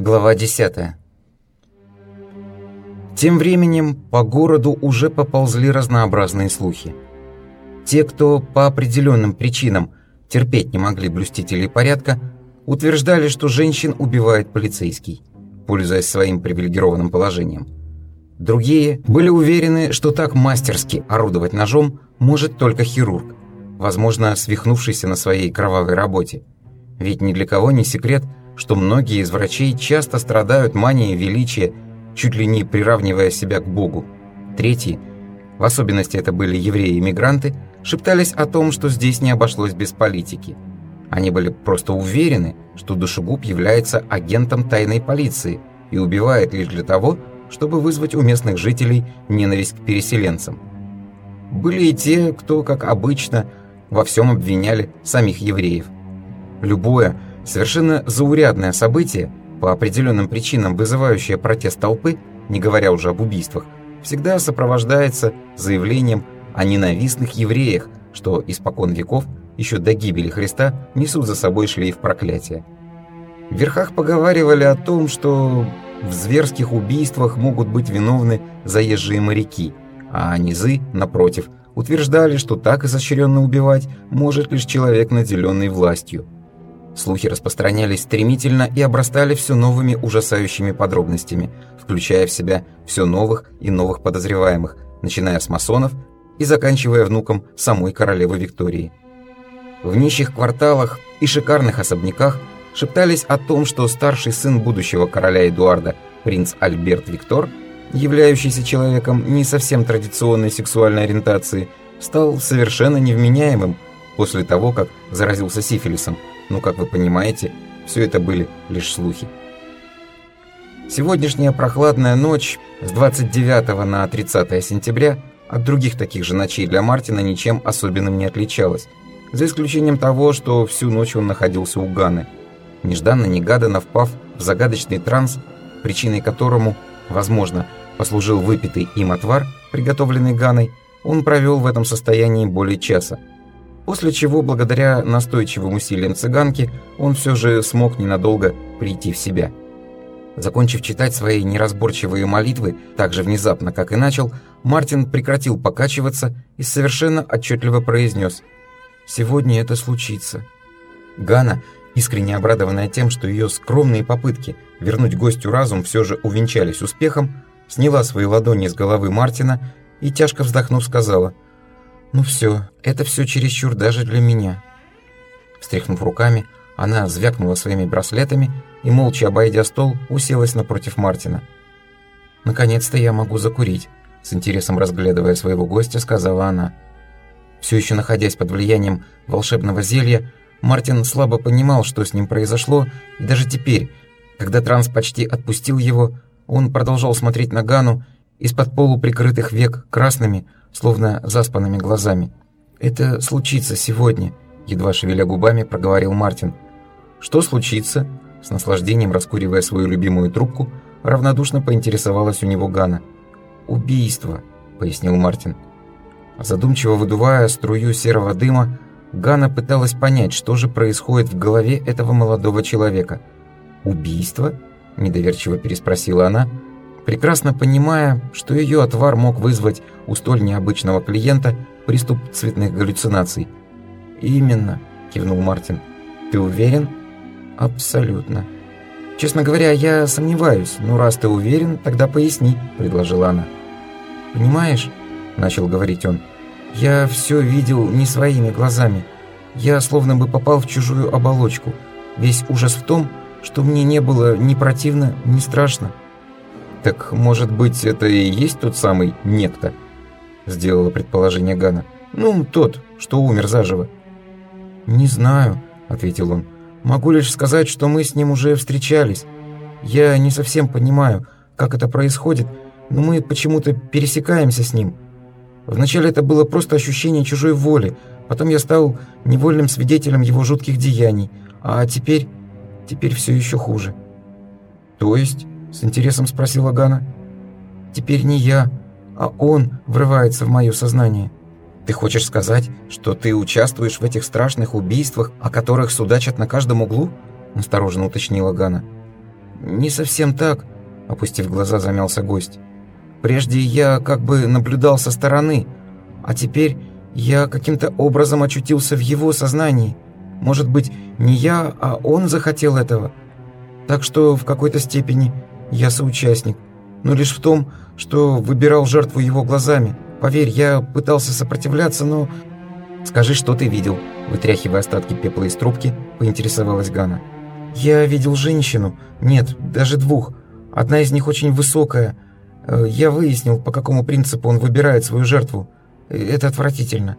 Глава 10 Тем временем по городу уже поползли разнообразные слухи. Те, кто по определенным причинам терпеть не могли блюстителей порядка, утверждали, что женщин убивает полицейский, пользуясь своим привилегированным положением. Другие были уверены, что так мастерски орудовать ножом может только хирург, возможно, свихнувшийся на своей кровавой работе. Ведь ни для кого не секрет – что многие из врачей часто страдают манией величия, чуть ли не приравнивая себя к Богу. Третьи, в особенности это были евреи-иммигранты, шептались о том, что здесь не обошлось без политики. Они были просто уверены, что душегуб является агентом тайной полиции и убивает лишь для того, чтобы вызвать у местных жителей ненависть к переселенцам. Были и те, кто, как обычно, во всем обвиняли самих евреев. Любое – Совершенно заурядное событие, по определенным причинам вызывающее протест толпы, не говоря уже об убийствах, всегда сопровождается заявлением о ненавистных евреях, что испокон веков, еще до гибели Христа, несут за собой шлейф проклятия. В верхах поговаривали о том, что в зверских убийствах могут быть виновны заезжие моряки, а низы, напротив, утверждали, что так изощренно убивать может лишь человек, наделенный властью – Слухи распространялись стремительно и обрастали все новыми ужасающими подробностями, включая в себя все новых и новых подозреваемых, начиная с масонов и заканчивая внуком самой королевы Виктории. В нищих кварталах и шикарных особняках шептались о том, что старший сын будущего короля Эдуарда, принц Альберт Виктор, являющийся человеком не совсем традиционной сексуальной ориентации, стал совершенно невменяемым после того, как заразился сифилисом – но, как вы понимаете, все это были лишь слухи. Сегодняшняя прохладная ночь с 29 на 30 сентября от других таких же ночей для Мартина ничем особенным не отличалась, за исключением того, что всю ночь он находился у Ганы, нежданно-негаданно впав в загадочный транс, причиной которому, возможно, послужил выпитый им отвар, приготовленный Ганой, он провел в этом состоянии более часа – После чего, благодаря настойчивым усилиям цыганки, он все же смог ненадолго прийти в себя. Закончив читать свои неразборчивые молитвы так же внезапно, как и начал, Мартин прекратил покачиваться и совершенно отчетливо произнес «Сегодня это случится». Гана, искренне обрадованная тем, что ее скромные попытки вернуть гостю разум все же увенчались успехом, сняла свои ладони с головы Мартина и, тяжко вздохнув, сказала – «Ну все, это все чересчур даже для меня». Встряхнув руками, она звякнула своими браслетами и, молча обойдя стол, уселась напротив Мартина. «Наконец-то я могу закурить», — с интересом разглядывая своего гостя, сказала она. Все еще находясь под влиянием волшебного зелья, Мартин слабо понимал, что с ним произошло, и даже теперь, когда транс почти отпустил его, он продолжал смотреть на Гану из-под полуприкрытых век красными, словно заспанными глазами. «Это случится сегодня», — едва шевеля губами проговорил Мартин. «Что случится?» С наслаждением раскуривая свою любимую трубку, равнодушно поинтересовалась у него Гана. «Убийство», — пояснил Мартин. Задумчиво выдувая струю серого дыма, Гана пыталась понять, что же происходит в голове этого молодого человека. «Убийство?» – недоверчиво переспросила она, прекрасно понимая, что ее отвар мог вызвать у столь необычного клиента приступ цветных галлюцинаций. «Именно», — кивнул Мартин. «Ты уверен?» «Абсолютно». «Честно говоря, я сомневаюсь, но раз ты уверен, тогда поясни», — предложила она. «Понимаешь», — начал говорить он, — «я все видел не своими глазами. Я словно бы попал в чужую оболочку. Весь ужас в том, что мне не было ни противно, ни страшно. «Так, может быть, это и есть тот самый некто?» Сделала предположение Гана. «Ну, тот, что умер заживо». «Не знаю», — ответил он. «Могу лишь сказать, что мы с ним уже встречались. Я не совсем понимаю, как это происходит, но мы почему-то пересекаемся с ним. Вначале это было просто ощущение чужой воли, потом я стал невольным свидетелем его жутких деяний, а теперь... теперь все еще хуже». «То есть?» С интересом спросила Гана. «Теперь не я, а он врывается в мое сознание». «Ты хочешь сказать, что ты участвуешь в этих страшных убийствах, о которых судачат на каждом углу?» Настороженно уточнила Гана. не совсем так», — опустив глаза, замялся гость. «Прежде я как бы наблюдал со стороны, а теперь я каким-то образом очутился в его сознании. Может быть, не я, а он захотел этого. Так что в какой-то степени я соучастник, но лишь в том, что выбирал жертву его глазами. Поверь, я пытался сопротивляться, но... Скажи, что ты видел?» Вытряхивая остатки пепла из трубки, поинтересовалась Гана. «Я видел женщину. Нет, даже двух. Одна из них очень высокая. Э, я выяснил, по какому принципу он выбирает свою жертву. Это отвратительно.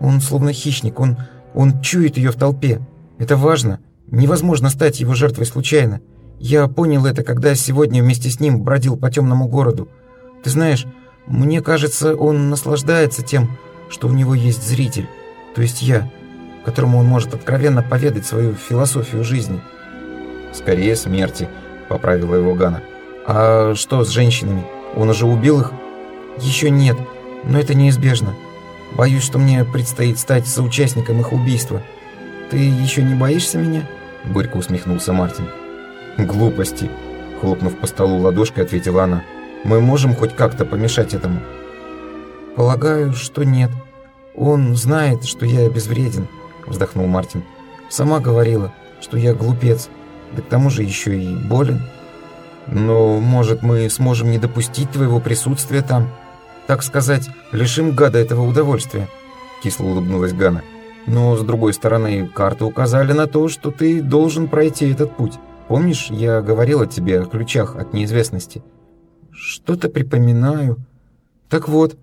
Он словно хищник, он, он чует ее в толпе. Это важно. Невозможно стать его жертвой случайно. Я понял это, когда сегодня вместе с ним бродил по темному городу. Ты знаешь, мне кажется, он наслаждается тем, что у него есть зритель, то есть я, которому он может откровенно поведать свою философию жизни. «Скорее смерти», — поправила его Гана. «А что с женщинами? Он уже убил их?» «Еще нет, но это неизбежно. Боюсь, что мне предстоит стать соучастником их убийства. Ты еще не боишься меня?» Горько усмехнулся Мартин. «Глупости», — хлопнув по столу ладошкой, ответила она. «Мы можем хоть как-то помешать этому?» «Полагаю, что нет. Он знает, что я безвреден», — вздохнул Мартин. «Сама говорила, что я глупец, да к тому же еще и болен. Но, может, мы сможем не допустить твоего присутствия там?» так сказать, лишим гада этого удовольствия», — кисло улыбнулась Гана. «Но, с другой стороны, карты указали на то, что ты должен пройти этот путь. Помнишь, я говорила тебе о ключах от неизвестности?» «Что-то припоминаю. Так вот,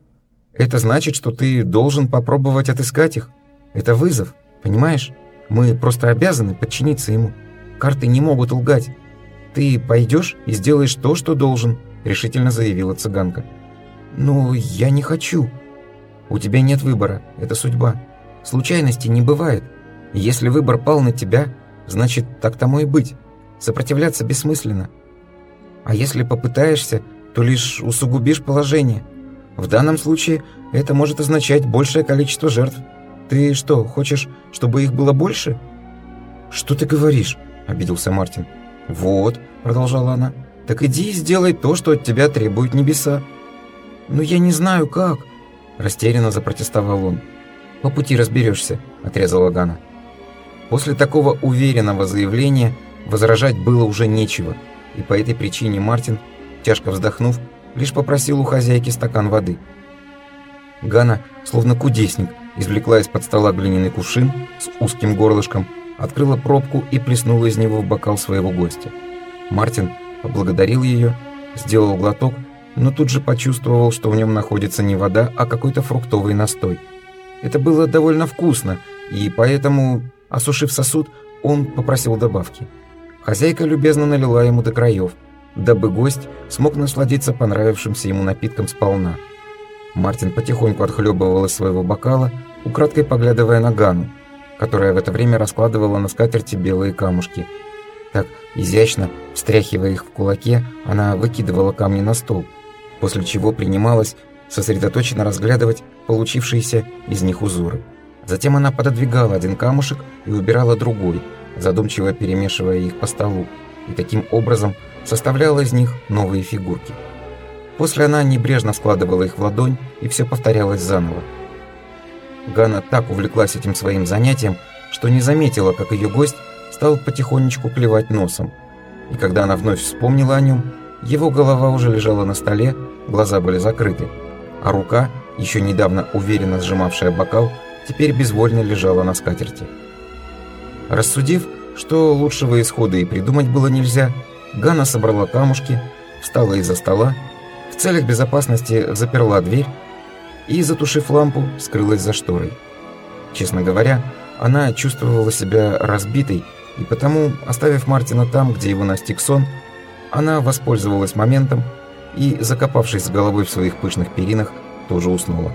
это значит, что ты должен попробовать отыскать их. Это вызов, понимаешь? Мы просто обязаны подчиниться ему. Карты не могут лгать. Ты пойдешь и сделаешь то, что должен», — решительно заявила цыганка. «Ну, я не хочу. У тебя нет выбора, это судьба. Случайностей не бывает. Если выбор пал на тебя, значит, так тому и быть. Сопротивляться бессмысленно. А если попытаешься, то лишь усугубишь положение. В данном случае это может означать большее количество жертв. Ты что, хочешь, чтобы их было больше?» «Что ты говоришь?» – обиделся Мартин. «Вот», – продолжала она, – «так иди и сделай то, что от тебя требуют небеса. «Но я не знаю, как!» Растерянно запротестовал он. «По пути разберешься», — отрезала Гана. После такого уверенного заявления возражать было уже нечего, и по этой причине Мартин, тяжко вздохнув, лишь попросил у хозяйки стакан воды. Гана, словно кудесник, извлекла из-под стола глиняный кувшин с узким горлышком, открыла пробку и плеснула из него в бокал своего гостя. Мартин поблагодарил ее, сделал глоток но тут же почувствовал, что в нем находится не вода, а какой-то фруктовый настой. Это было довольно вкусно, и поэтому, осушив сосуд, он попросил добавки. Хозяйка любезно налила ему до краев, дабы гость смог насладиться понравившимся ему напитком сполна. Мартин потихоньку отхлебывал из своего бокала, украдкой поглядывая на Гану, которая в это время раскладывала на скатерти белые камушки. Так, изящно, встряхивая их в кулаке, она выкидывала камни на стол – после чего принималась сосредоточенно разглядывать получившиеся из них узоры. Затем она пододвигала один камушек и убирала другой, задумчиво перемешивая их по столу, и таким образом составляла из них новые фигурки. После она небрежно складывала их в ладонь, и все повторялось заново. Гана так увлеклась этим своим занятием, что не заметила, как ее гость стал потихонечку клевать носом. И когда она вновь вспомнила о нем, его голова уже лежала на столе, глаза были закрыты, а рука, еще недавно уверенно сжимавшая бокал, теперь безвольно лежала на скатерти. Рассудив, что лучшего исхода и придумать было нельзя, Ганна собрала камушки, встала из-за стола, в целях безопасности заперла дверь и, затушив лампу, скрылась за шторой. Честно говоря, она чувствовала себя разбитой, и потому, оставив Мартина там, где его настиг сон, она воспользовалась моментом и, закопавшись с головой в своих пышных перинах, тоже уснула.